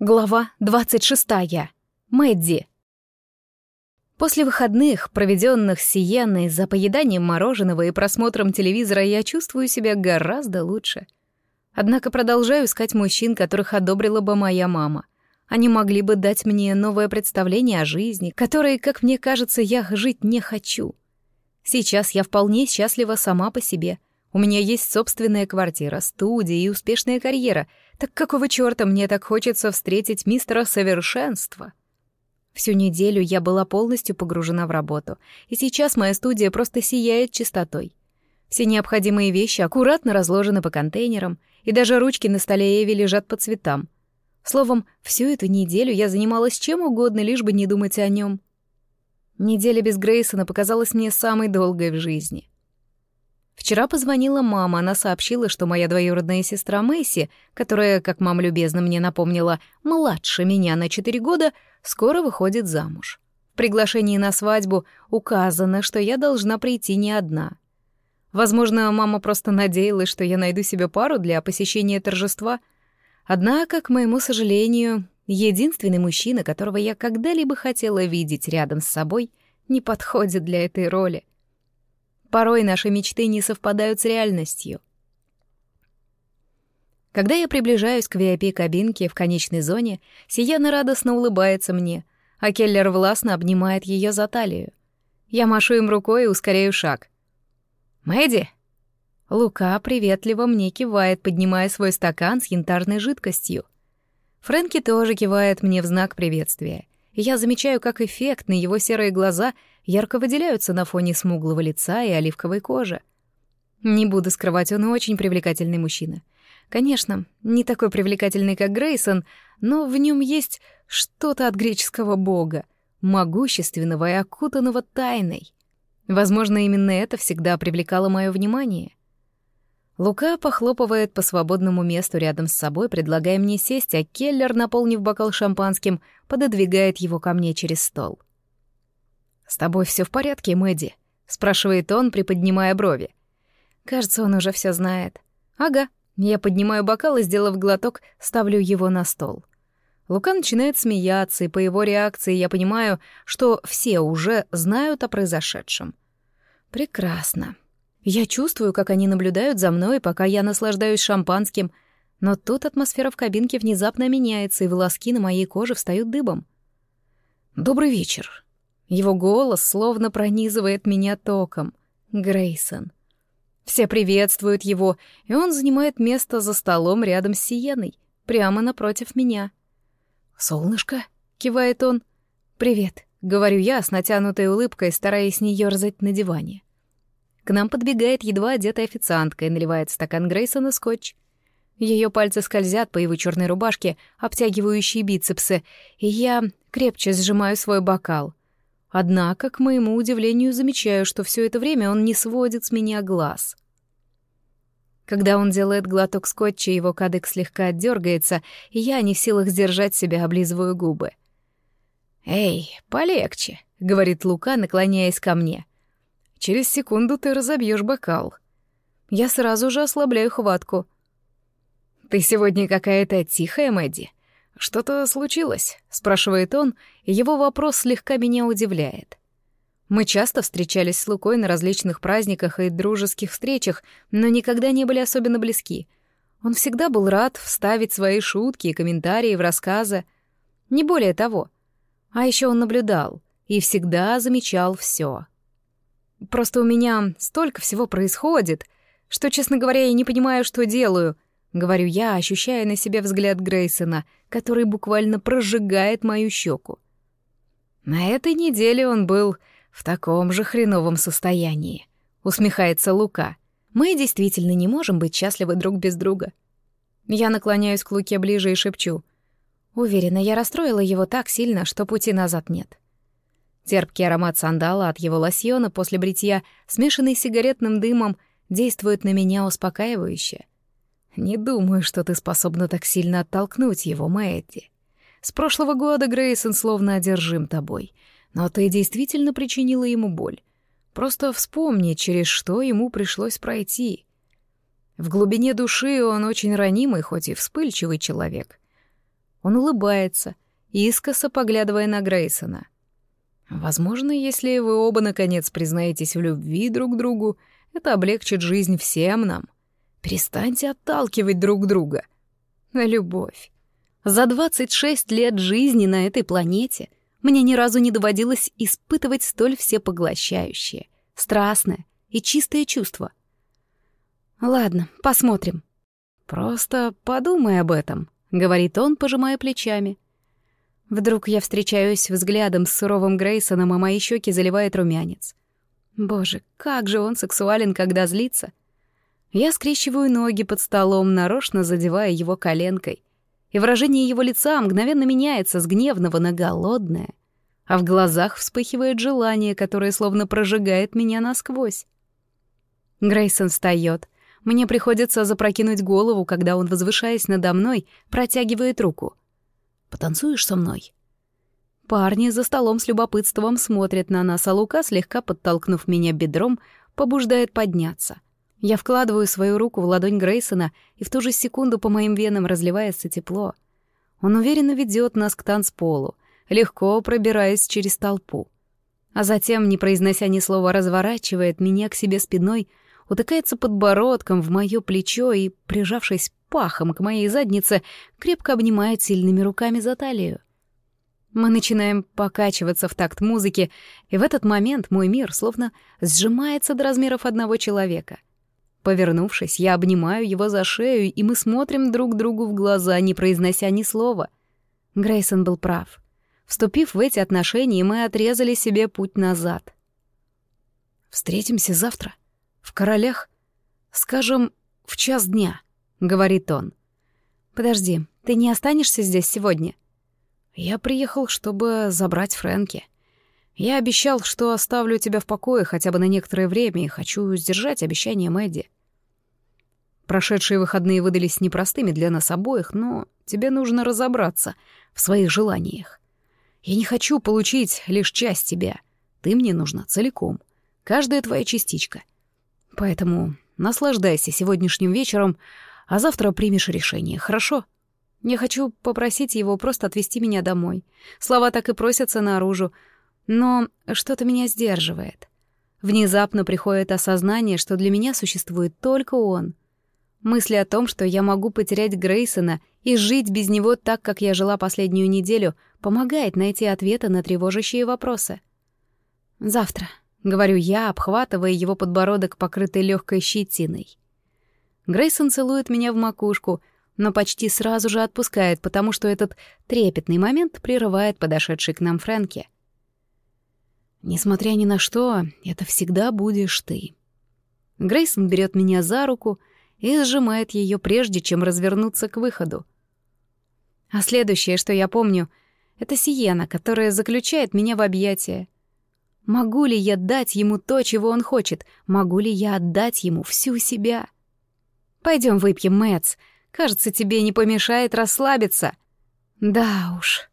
Глава 26. Мэдди. После выходных, проведенных с Сиенной за поеданием мороженого и просмотром телевизора, я чувствую себя гораздо лучше. Однако продолжаю искать мужчин, которых одобрила бы моя мама. Они могли бы дать мне новое представление о жизни, которое, как мне кажется, я жить не хочу. Сейчас я вполне счастлива сама по себе — у меня есть собственная квартира, студия и успешная карьера. Так какого чёрта мне так хочется встретить мистера Совершенства? Всю неделю я была полностью погружена в работу, и сейчас моя студия просто сияет чистотой. Все необходимые вещи аккуратно разложены по контейнерам, и даже ручки на столе Эви лежат по цветам. Словом, всю эту неделю я занималась чем угодно, лишь бы не думать о нем. Неделя без Грейсона показалась мне самой долгой в жизни. Вчера позвонила мама, она сообщила, что моя двоюродная сестра Мэйси, которая, как мама любезно мне напомнила, младше меня на 4 года, скоро выходит замуж. В приглашении на свадьбу указано, что я должна прийти не одна. Возможно, мама просто надеялась, что я найду себе пару для посещения торжества. Однако, к моему сожалению, единственный мужчина, которого я когда-либо хотела видеть рядом с собой, не подходит для этой роли. Порой наши мечты не совпадают с реальностью. Когда я приближаюсь к VIP-кабинке в конечной зоне, Сияна радостно улыбается мне, а Келлер властно обнимает ее за талию. Я машу им рукой и ускоряю шаг. «Мэдди!» Лука приветливо мне кивает, поднимая свой стакан с янтарной жидкостью. Фрэнки тоже кивает мне в знак приветствия — я замечаю, как эффектно его серые глаза ярко выделяются на фоне смуглого лица и оливковой кожи. Не буду скрывать, он очень привлекательный мужчина. Конечно, не такой привлекательный, как Грейсон, но в нем есть что-то от греческого бога, могущественного и окутанного тайной. Возможно, именно это всегда привлекало мое внимание. Лука похлопывает по свободному месту рядом с собой, предлагая мне сесть, а Келлер, наполнив бокал шампанским, пододвигает его ко мне через стол. «С тобой все в порядке, Мэдди?» — спрашивает он, приподнимая брови. Кажется, он уже все знает. «Ага». Я поднимаю бокал и, сделав глоток, ставлю его на стол. Лука начинает смеяться, и по его реакции я понимаю, что все уже знают о произошедшем. Прекрасно. Я чувствую, как они наблюдают за мной, пока я наслаждаюсь шампанским, но тут атмосфера в кабинке внезапно меняется, и волоски на моей коже встают дыбом. «Добрый вечер». Его голос словно пронизывает меня током. Грейсон. Все приветствуют его, и он занимает место за столом рядом с Сиеной, прямо напротив меня. «Солнышко?» — кивает он. «Привет», — говорю я с натянутой улыбкой, стараясь не ёрзать на диване. К нам подбегает едва одетая официантка и наливает стакан Грейсона скотч. Ее пальцы скользят по его черной рубашке, обтягивающие бицепсы, и я крепче сжимаю свой бокал. Однако, к моему удивлению, замечаю, что все это время он не сводит с меня глаз. Когда он делает глоток скотча, его кадык слегка отдергается, и я, не в силах сдержать себя, облизываю губы. «Эй, полегче», — говорит Лука, наклоняясь ко мне. Через секунду ты разобьешь бокал. Я сразу же ослабляю хватку. «Ты сегодня какая-то тихая, Мэдди. Что-то случилось?» — спрашивает он, и его вопрос слегка меня удивляет. Мы часто встречались с Лукой на различных праздниках и дружеских встречах, но никогда не были особенно близки. Он всегда был рад вставить свои шутки и комментарии в рассказы. Не более того. А еще он наблюдал и всегда замечал все. Просто у меня столько всего происходит, что, честно говоря, я не понимаю, что делаю. Говорю я, ощущая на себе взгляд Грейсона, который буквально прожигает мою щеку. На этой неделе он был в таком же хреновом состоянии. Усмехается Лука. Мы действительно не можем быть счастливы друг без друга. Я наклоняюсь к Луке ближе и шепчу. Уверена, я расстроила его так сильно, что пути назад нет. Терпкий аромат сандала от его лосьона после бритья, смешанный с сигаретным дымом, действует на меня успокаивающе. Не думаю, что ты способна так сильно оттолкнуть его, Мэтти. С прошлого года Грейсон словно одержим тобой, но ты действительно причинила ему боль. Просто вспомни, через что ему пришлось пройти. В глубине души он очень ранимый, хоть и вспыльчивый человек. Он улыбается, искоса поглядывая на Грейсона. Возможно, если вы оба наконец признаетесь в любви друг к другу, это облегчит жизнь всем нам. Перестаньте отталкивать друг друга. Любовь. За 26 лет жизни на этой планете мне ни разу не доводилось испытывать столь всепоглощающее, страстное и чистое чувство. Ладно, посмотрим. Просто подумай об этом, говорит он, пожимая плечами. Вдруг я встречаюсь взглядом с суровым Грейсоном, и мои щеки заливает румянец. Боже, как же он сексуален, когда злится. Я скрещиваю ноги под столом, нарочно задевая его коленкой, и выражение его лица мгновенно меняется с гневного на голодное, а в глазах вспыхивает желание, которое словно прожигает меня насквозь. Грейсон встает. Мне приходится запрокинуть голову, когда он, возвышаясь надо мной, протягивает руку. «Потанцуешь со мной?» Парни за столом с любопытством смотрят на нас, а Лука, слегка подтолкнув меня бедром, побуждает подняться. Я вкладываю свою руку в ладонь Грейсона, и в ту же секунду по моим венам разливается тепло. Он уверенно ведет нас к танцполу, легко пробираясь через толпу. А затем, не произнося ни слова, разворачивает меня к себе спиной, утыкается подбородком в моё плечо и, прижавшись пахом к моей заднице, крепко обнимает сильными руками за талию. Мы начинаем покачиваться в такт музыки, и в этот момент мой мир словно сжимается до размеров одного человека. Повернувшись, я обнимаю его за шею, и мы смотрим друг другу в глаза, не произнося ни слова. Грейсон был прав. Вступив в эти отношения, мы отрезали себе путь назад. «Встретимся завтра», в королях, скажем, в час дня», — говорит он. «Подожди, ты не останешься здесь сегодня?» «Я приехал, чтобы забрать Фрэнки. Я обещал, что оставлю тебя в покое хотя бы на некоторое время и хочу сдержать обещание Мэдди. Прошедшие выходные выдались непростыми для нас обоих, но тебе нужно разобраться в своих желаниях. Я не хочу получить лишь часть тебя. Ты мне нужна целиком. Каждая твоя частичка — Поэтому наслаждайся сегодняшним вечером, а завтра примешь решение, хорошо? Я хочу попросить его просто отвезти меня домой. Слова так и просятся наружу, но что-то меня сдерживает. Внезапно приходит осознание, что для меня существует только он. Мысли о том, что я могу потерять Грейсона и жить без него так, как я жила последнюю неделю, помогает найти ответы на тревожащие вопросы. Завтра. — говорю я, обхватывая его подбородок, покрытый легкой щетиной. Грейсон целует меня в макушку, но почти сразу же отпускает, потому что этот трепетный момент прерывает подошедший к нам Фрэнки. «Несмотря ни на что, это всегда будешь ты». Грейсон берет меня за руку и сжимает ее, прежде чем развернуться к выходу. А следующее, что я помню, — это Сиена, которая заключает меня в объятия. Могу ли я дать ему то, чего он хочет? Могу ли я отдать ему всю себя? Пойдем выпьем, Мэтс. Кажется, тебе не помешает расслабиться. Да уж.